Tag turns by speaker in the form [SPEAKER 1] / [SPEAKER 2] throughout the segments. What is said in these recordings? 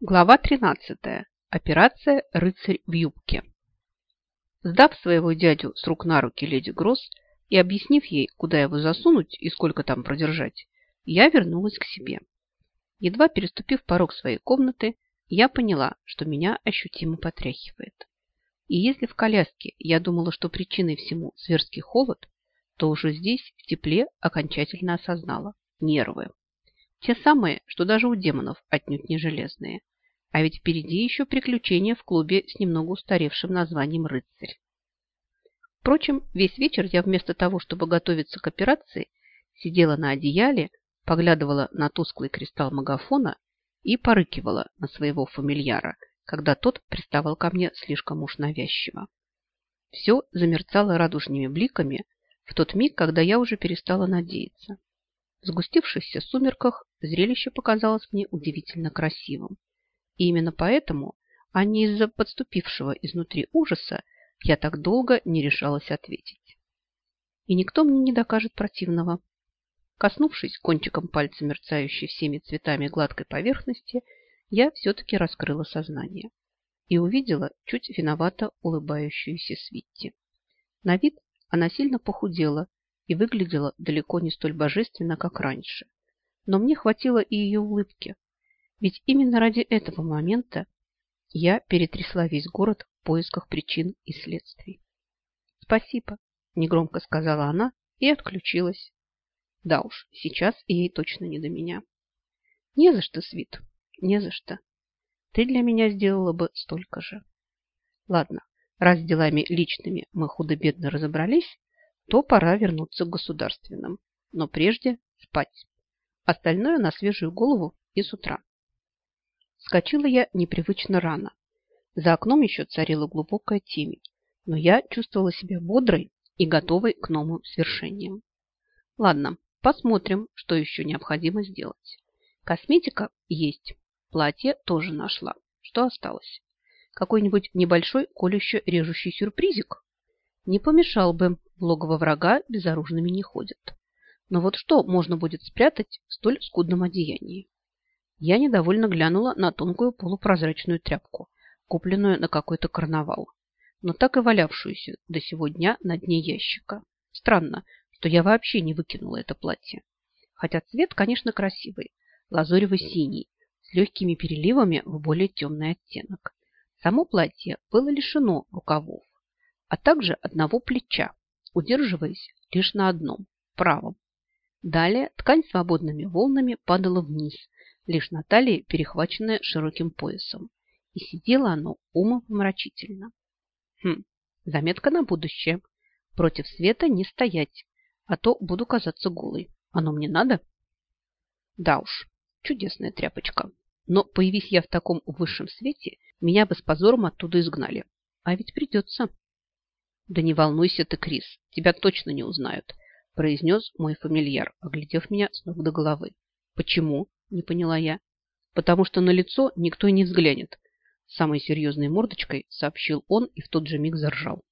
[SPEAKER 1] Глава 13. Операция «Рыцарь в юбке». Сдав своего дядю с рук на руки леди Гросс и объяснив ей, куда его засунуть и сколько там продержать, я вернулась к себе. Едва переступив порог своей комнаты, я поняла, что меня ощутимо потряхивает. И если в коляске я думала, что причиной всему зверский холод, то уже здесь, в тепле, окончательно осознала – нервы. Те самые, что даже у демонов отнюдь не железные. А ведь впереди еще приключения в клубе с немного устаревшим названием «Рыцарь». Впрочем, весь вечер я вместо того, чтобы готовиться к операции, сидела на одеяле, поглядывала на тусклый кристалл магафона и порыкивала на своего фамильяра, когда тот приставал ко мне слишком уж навязчиво. Все замерцало радужными бликами в тот миг, когда я уже перестала надеяться. В сгустившихся сумерках зрелище показалось мне удивительно красивым. И именно поэтому, а не из-за подступившего изнутри ужаса, я так долго не решалась ответить. И никто мне не докажет противного. Коснувшись кончиком пальца мерцающей всеми цветами гладкой поверхности, я все-таки раскрыла сознание и увидела чуть виновато улыбающуюся Свитти. На вид она сильно похудела и выглядела далеко не столь божественно, как раньше. Но мне хватило и ее улыбки. Ведь именно ради этого момента я перетрясла весь город в поисках причин и следствий. «Спасибо», – негромко сказала она и отключилась. Да уж, сейчас ей точно не до меня. «Не за что, Свит, не за что. Ты для меня сделала бы столько же». Ладно, раз делами личными мы худо-бедно разобрались, то пора вернуться к государственным. Но прежде спать. Остальное на свежую голову и с утра. Скочила я непривычно рано. За окном еще царила глубокая темень, но я чувствовала себя бодрой и готовой к новым свершениям. Ладно, посмотрим, что еще необходимо сделать. Косметика есть, платье тоже нашла. Что осталось? Какой-нибудь небольшой колюще-режущий сюрпризик? Не помешал бы, в логово врага безоружными не ходят. Но вот что можно будет спрятать в столь скудном одеянии? Я недовольно глянула на тонкую полупрозрачную тряпку, купленную на какой-то карнавал, но так и валявшуюся до сего дня на дне ящика. Странно, что я вообще не выкинула это платье. Хотя цвет, конечно, красивый, лазуревый-синий, с легкими переливами в более темный оттенок. Само платье было лишено рукавов, а также одного плеча, удерживаясь лишь на одном, правом. Далее ткань свободными волнами падала вниз, лишь на талии перехваченная широким поясом. И сидело оно умопомрачительно. Хм, заметка на будущее. Против света не стоять, а то буду казаться голой. Оно мне надо? Да уж, чудесная тряпочка. Но появись я в таком высшем свете, меня бы с позором оттуда изгнали. А ведь придется. «Да не волнуйся ты, Крис, тебя точно не узнают», произнес мой фамильяр, оглядев меня с ног до головы. «Почему?» – не поняла я. «Потому что на лицо никто не взглянет», самой серьезной мордочкой сообщил он и в тот же миг заржал.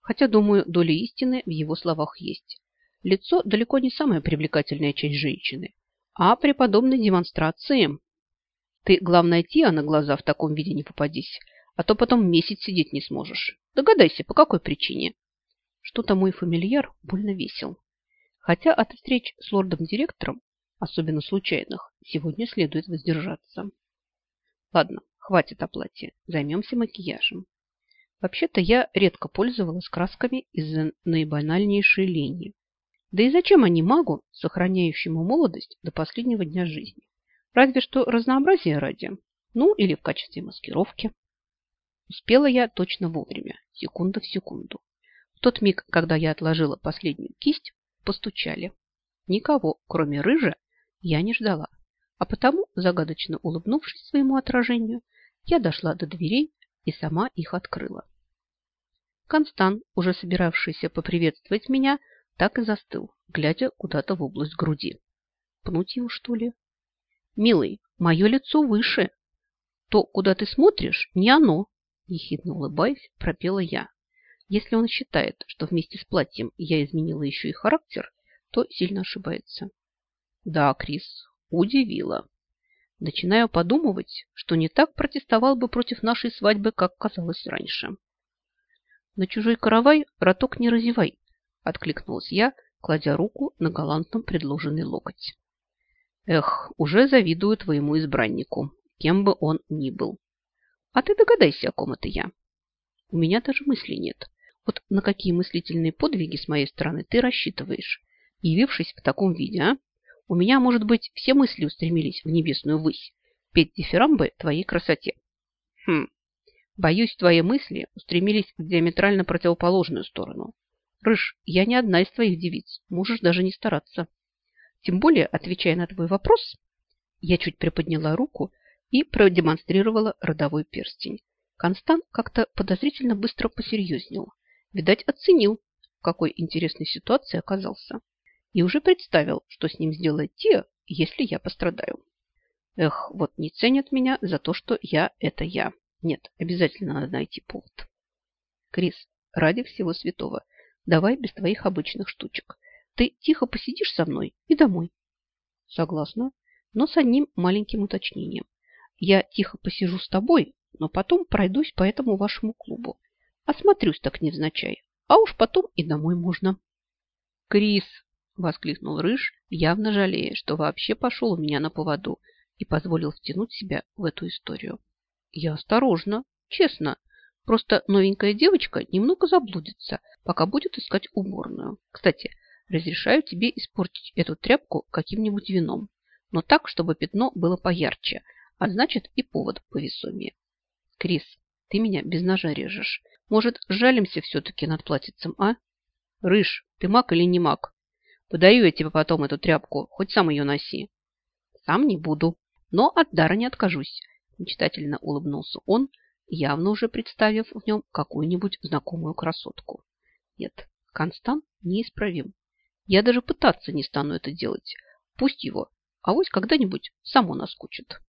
[SPEAKER 1] Хотя, думаю, доля истины в его словах есть. Лицо далеко не самая привлекательная часть женщины, а при подобной демонстрации... Ты, главное, Тиа на глаза в таком виде не попадись, а то потом месяц сидеть не сможешь. Догадайся, по какой причине. Что-то мой фамильяр больно весел. Хотя от встреч с лордом-директором, особенно случайных, сегодня следует воздержаться. Ладно, хватит о платье, займемся макияжем. Вообще-то я редко пользовалась красками из-за наибанальнейшей лени. Да и зачем они магу, сохраняющему молодость до последнего дня жизни? Разве что разнообразие ради. Ну, или в качестве маскировки. Успела я точно вовремя, секунда в секунду. В тот миг, когда я отложила последнюю кисть, постучали. Никого, кроме рыжа, я не ждала. А потому, загадочно улыбнувшись своему отражению, я дошла до дверей и сама их открыла. Констан, уже собиравшийся поприветствовать меня, так и застыл, глядя куда-то в область груди. Пнуть его, что ли? Милый, мое лицо выше. То, куда ты смотришь, не оно. Ехидно улыбаясь, пропела я. Если он считает, что вместе с платьем я изменила еще и характер, то сильно ошибается. Да, Крис, удивила. Начинаю подумывать, что не так протестовал бы против нашей свадьбы, как казалось раньше. На чужой каравай роток не разевай, откликнулась я, кладя руку на галантном предложенный локоть. Эх, уже завидую твоему избраннику, кем бы он ни был. А ты догадайся, о ком это я. У меня даже мыслей нет. Вот на какие мыслительные подвиги с моей стороны ты рассчитываешь, явившись в таком виде, а? У меня, может быть, все мысли устремились в небесную высь, петь дифирамбы твоей красоте. Хм, боюсь, твои мысли устремились в диаметрально противоположную сторону. Рыж, я не одна из твоих девиц, можешь даже не стараться. Тем более, отвечая на твой вопрос, я чуть приподняла руку и продемонстрировала родовой перстень. Констант как-то подозрительно быстро посерьезнел. Видать, оценил, в какой интересной ситуации оказался и уже представил, что с ним сделает Тия, если я пострадаю. Эх, вот не ценят меня за то, что я – это я. Нет, обязательно надо найти повод. Крис, ради всего святого, давай без твоих обычных штучек. Ты тихо посидишь со мной и домой. Согласна, но с одним маленьким уточнением. Я тихо посижу с тобой, но потом пройдусь по этому вашему клубу. Осмотрюсь так невзначай, а уж потом и домой можно. Крис, – воскликнул Рыж, явно жалея, что вообще пошел у меня на поводу и позволил втянуть себя в эту историю. Я осторожно, честно. Просто новенькая девочка немного заблудится, пока будет искать уборную. Кстати, разрешаю тебе испортить эту тряпку каким-нибудь вином, но так, чтобы пятно было поярче, а значит и повод повесомее. Крис, ты меня без ножа режешь. Может, жалимся все-таки над платьицем, а? Рыж, ты маг или не маг? Подаю я тебе потом эту тряпку, хоть сам ее носи. Сам не буду, но от дара не откажусь. Мечтательно улыбнулся он, явно уже представив в нем какую-нибудь знакомую красотку. Нет, Констант неисправим. Я даже пытаться не стану это делать. Пусть его, а вось когда-нибудь само наскучит.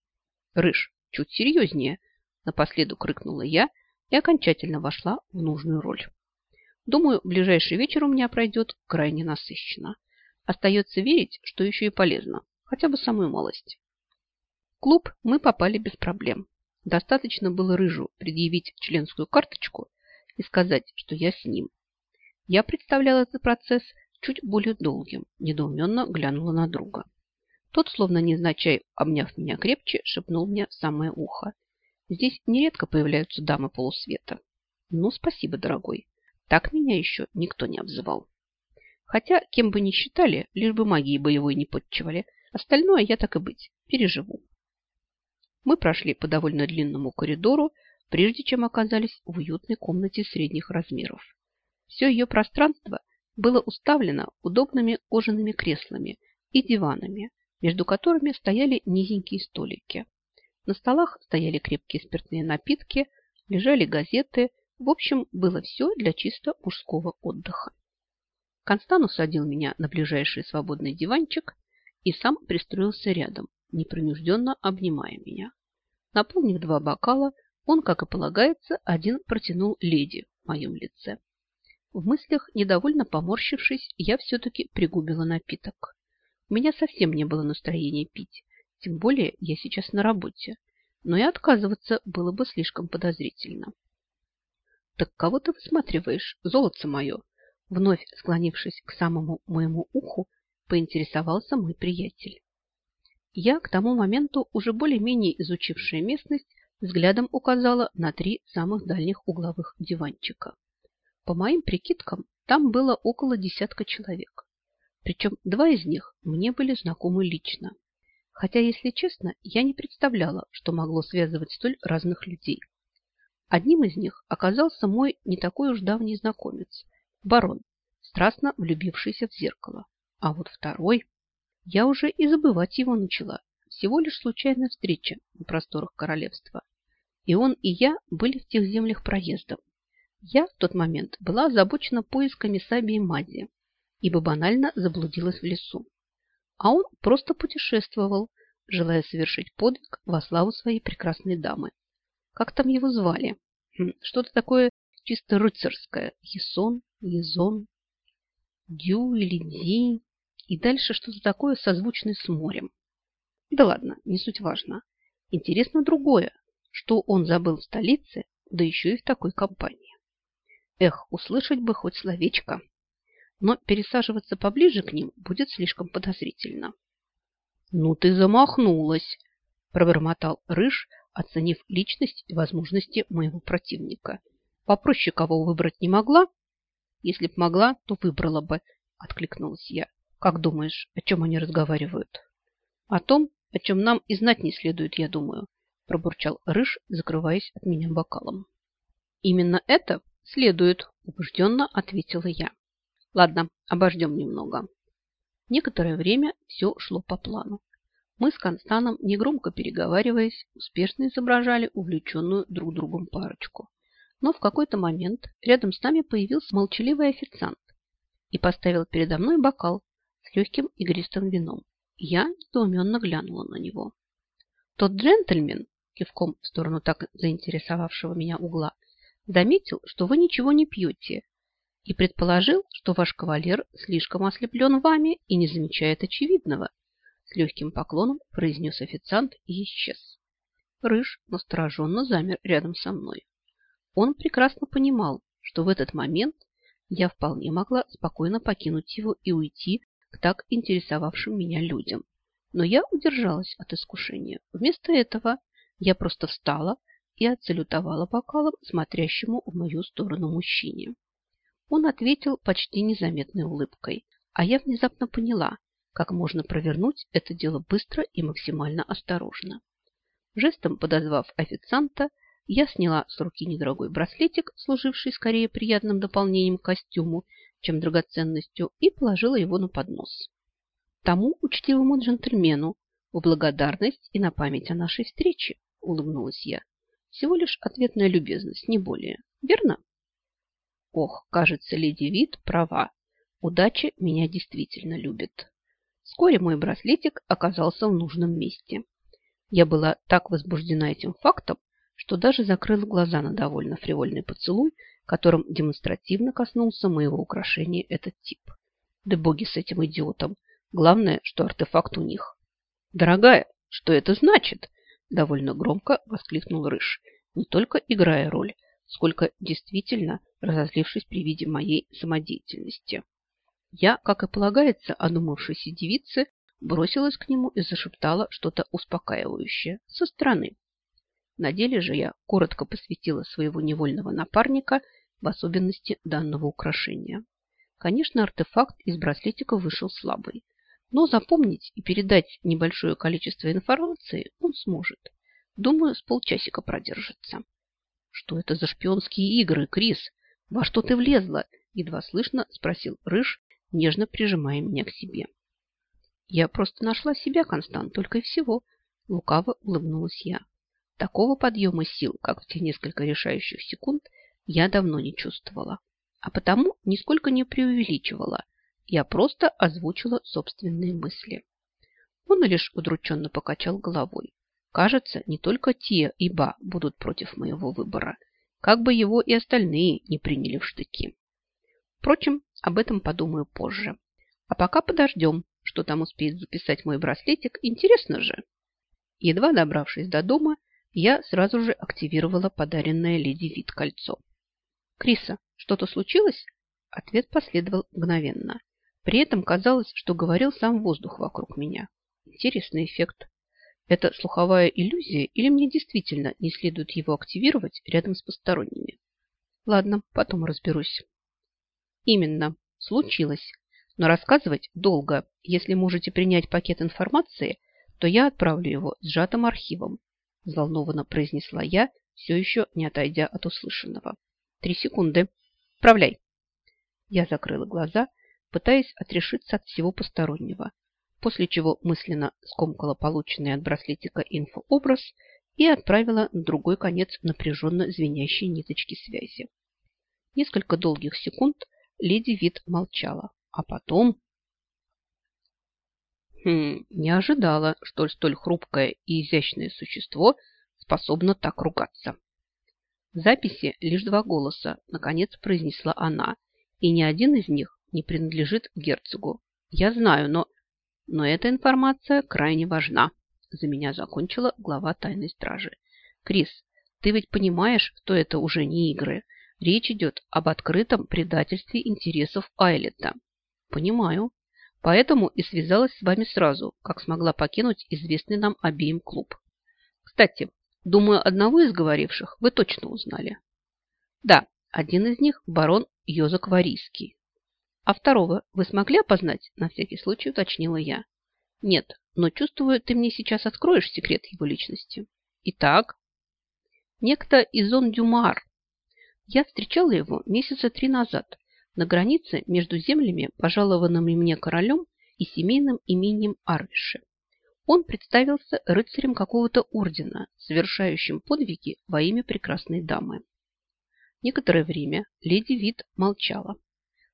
[SPEAKER 1] Рыж, чуть серьезнее, напоследок рыкнула я и окончательно вошла в нужную роль. Думаю, ближайший вечер у меня пройдет крайне насыщенно. Остается верить, что еще и полезно, хотя бы самую малость. В клуб мы попали без проблем. Достаточно было Рыжу предъявить членскую карточку и сказать, что я с ним. Я представляла этот процесс чуть более долгим, недоуменно глянула на друга. Тот, словно незначай, обняв меня крепче, шепнул мне в самое ухо. Здесь нередко появляются дамы полусвета. Ну, спасибо, дорогой. Так меня еще никто не обзывал. Хотя, кем бы ни считали, лишь бы магии боевой не подчивали, остальное я так и быть, переживу. Мы прошли по довольно длинному коридору, прежде чем оказались в уютной комнате средних размеров. Все ее пространство было уставлено удобными кожаными креслами и диванами, между которыми стояли низенькие столики. На столах стояли крепкие спиртные напитки, лежали газеты. В общем, было все для чисто мужского отдыха. Констан усадил меня на ближайший свободный диванчик и сам пристроился рядом, непринужденно обнимая меня. Наполнив два бокала, он, как и полагается, один протянул леди в моем лице. В мыслях, недовольно поморщившись, я все-таки пригубила напиток. У меня совсем не было настроения пить, тем более я сейчас на работе, но и отказываться было бы слишком подозрительно. «Так кого ты высматриваешь, золотце мое?» Вновь склонившись к самому моему уху, поинтересовался мой приятель. Я к тому моменту, уже более-менее изучившая местность, взглядом указала на три самых дальних угловых диванчика. По моим прикидкам, там было около десятка человек. Причем два из них мне были знакомы лично. Хотя, если честно, я не представляла, что могло связывать столь разных людей. Одним из них оказался мой не такой уж давний знакомец, барон, страстно влюбившийся в зеркало. А вот второй... Я уже и забывать его начала. Всего лишь случайная встреча на просторах королевства. И он, и я были в тех землях проездом. Я в тот момент была озабочена поисками Саби и Мадди, ибо банально заблудилась в лесу. А он просто путешествовал, желая совершить подвиг во славу своей прекрасной дамы. Как там его звали? Хм, что-то такое чисто рыцарское. Есон, Езон, Дю или Ди. И дальше что-то такое созвучное с морем. Да ладно, не суть важно. Интересно другое, что он забыл в столице, да еще и в такой компании. Эх, услышать бы хоть словечко. Но пересаживаться поближе к ним будет слишком подозрительно. «Ну ты замахнулась!» – пробормотал Рыж, оценив личность и возможности моего противника. «Попроще кого выбрать не могла?» «Если б могла, то выбрала бы», – откликнулась я. «Как думаешь, о чем они разговаривают?» «О том, о чем нам и знать не следует, я думаю», – пробурчал Рыж, закрываясь от меня бокалом. «Именно это следует», – убежденно ответила я. «Ладно, обождем немного». Некоторое время все шло по плану. Мы с Констаном, негромко переговариваясь, успешно изображали увлеченную друг другом парочку. Но в какой-то момент рядом с нами появился молчаливый официант и поставил передо мной бокал с легким игристым вином. Я недоуменно глянула на него. Тот джентльмен, кивком в сторону так заинтересовавшего меня угла, заметил, что вы ничего не пьете, и предположил, что ваш кавалер слишком ослеплен вами и не замечает очевидного. С легким поклоном произнес официант и исчез. Рыж настороженно замер рядом со мной. Он прекрасно понимал, что в этот момент я вполне могла спокойно покинуть его и уйти к так интересовавшим меня людям. Но я удержалась от искушения. Вместо этого я просто встала и отсалютовала бокалом смотрящему в мою сторону мужчине. Он ответил почти незаметной улыбкой, а я внезапно поняла, как можно провернуть это дело быстро и максимально осторожно. Жестом подозвав официанта, я сняла с руки недорогой браслетик, служивший скорее приятным дополнением к костюму, чем драгоценностью, и положила его на поднос. Тому учтивому джентльмену в благодарность и на память о нашей встрече, улыбнулась я. Всего лишь ответная любезность, не более. Верно? Ох, кажется, леди Вит права. Удача меня действительно любит. Вскоре мой браслетик оказался в нужном месте. Я была так возбуждена этим фактом, что даже закрыла глаза на довольно фривольный поцелуй, которым демонстративно коснулся моего украшения этот тип. Да боги с этим идиотом. Главное, что артефакт у них. «Дорогая, что это значит?» Довольно громко воскликнул Рыж, не только играя роль, сколько действительно разозлившись при виде моей самодеятельности. Я, как и полагается, одумавшейся девице, бросилась к нему и зашептала что-то успокаивающее со стороны. На деле же я коротко посвятила своего невольного напарника в особенности данного украшения. Конечно, артефакт из браслетика вышел слабый, но запомнить и передать небольшое количество информации он сможет. Думаю, с полчасика продержится. Что это за шпионские игры, Крис? Во что ты влезла? Едва слышно спросил Рыж, нежно прижимая меня к себе. Я просто нашла себя, Констант, только и всего. Лукаво улыбнулась я. Такого подъема сил, как в те несколько решающих секунд, я давно не чувствовала. А потому нисколько не преувеличивала. Я просто озвучила собственные мысли. Он лишь удрученно покачал головой. Кажется, не только те и Ба будут против моего выбора, как бы его и остальные не приняли в штыки. Впрочем, об этом подумаю позже. А пока подождем, что там успеет записать мой браслетик. Интересно же. Едва добравшись до дома, я сразу же активировала подаренное леди Вит кольцо. «Криса, что-то случилось?» Ответ последовал мгновенно. При этом казалось, что говорил сам воздух вокруг меня. Интересный эффект. Это слуховая иллюзия или мне действительно не следует его активировать рядом с посторонними? Ладно, потом разберусь. Именно, случилось. Но рассказывать долго. Если можете принять пакет информации, то я отправлю его сжатым архивом. Взволнованно произнесла я, все еще не отойдя от услышанного. Три секунды. Отправляй. Я закрыла глаза, пытаясь отрешиться от всего постороннего после чего мысленно скомкала полученный от браслетика инфообраз и отправила на другой конец напряженно звенящей ниточки связи. Несколько долгих секунд леди Вит молчала, а потом... Хм, не ожидала, что столь хрупкое и изящное существо способно так ругаться. В записи лишь два голоса, наконец произнесла она, и ни один из них не принадлежит герцогу. Я знаю, но но эта информация крайне важна, за меня закончила глава тайной стражи. Крис, ты ведь понимаешь, что это уже не игры. Речь идет об открытом предательстве интересов Айлета. Понимаю. Поэтому и связалась с вами сразу, как смогла покинуть известный нам обеим клуб. Кстати, думаю, одного из говоривших вы точно узнали. Да, один из них – барон Йозак Варийский. А второго вы смогли опознать? На всякий случай уточнила я. Нет, но чувствую, ты мне сейчас откроешь секрет его личности. Итак, некто Изон Дюмар. Я встречала его месяца три назад на границе между землями, пожалованными мне королем и семейным имением Арвиши. Он представился рыцарем какого-то ордена, совершающим подвиги во имя прекрасной дамы. Некоторое время леди Вит молчала,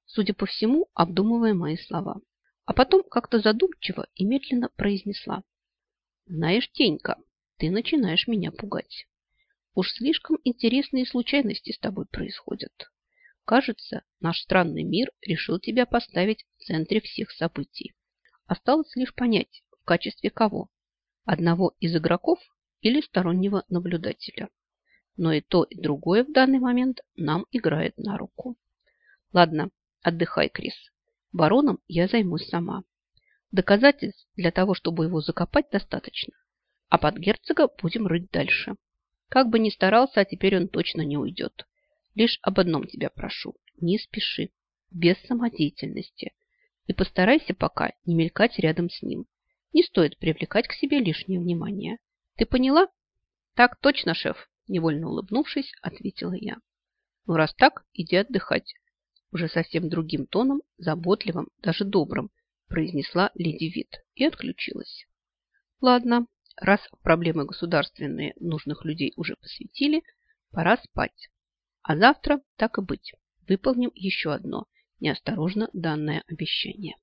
[SPEAKER 1] судя по всему, обдумывая мои слова. А потом как-то задумчиво и медленно произнесла. «Знаешь, Тенька, ты начинаешь меня пугать. Уж слишком интересные случайности с тобой происходят. Кажется, наш странный мир решил тебя поставить в центре всех событий. Осталось лишь понять, в качестве кого. Одного из игроков или стороннего наблюдателя. Но и то, и другое в данный момент нам играет на руку. Ладно, отдыхай, Крис. Бароном я займусь сама. Доказательств для того, чтобы его закопать, достаточно. А под герцога будем рыть дальше. Как бы ни старался, а теперь он точно не уйдет. Лишь об одном тебя прошу. Не спеши. Без самодеятельности. И постарайся пока не мелькать рядом с ним. Не стоит привлекать к себе лишнее внимание. Ты поняла? Так точно, шеф. Невольно улыбнувшись, ответила я. Ну, раз так, иди отдыхать уже совсем другим тоном, заботливым, даже добрым, произнесла леди Вит и отключилась. Ладно, раз проблемы государственные нужных людей уже посвятили, пора спать. А завтра, так и быть, выполним еще одно неосторожно данное обещание.